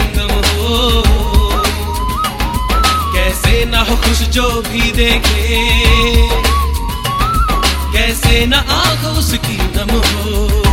संगम हो। कैसे ना हो खुश जो भी देखे। कैसे ना आग उसकी नम हो।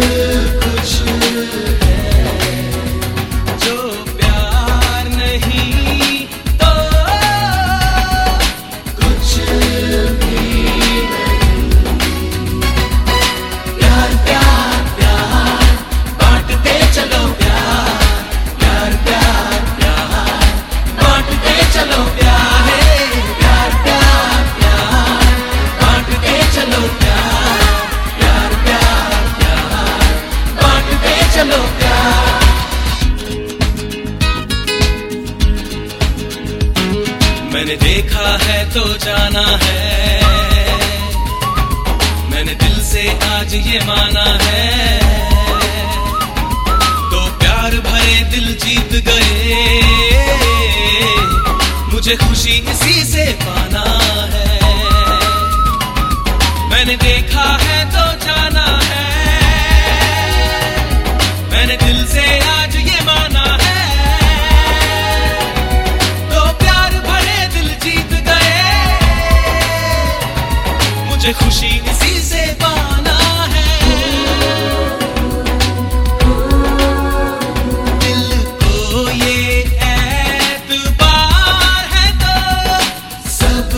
you मैंने देखा है तो जाना है। मैंने दिल से आज ये माना है। तो प्यार भरे दिल जीत गए। मुझे खुशी इसी से पा मुझे खुशी इसी से पाना है। दिल को ये ऐतबार है तो सब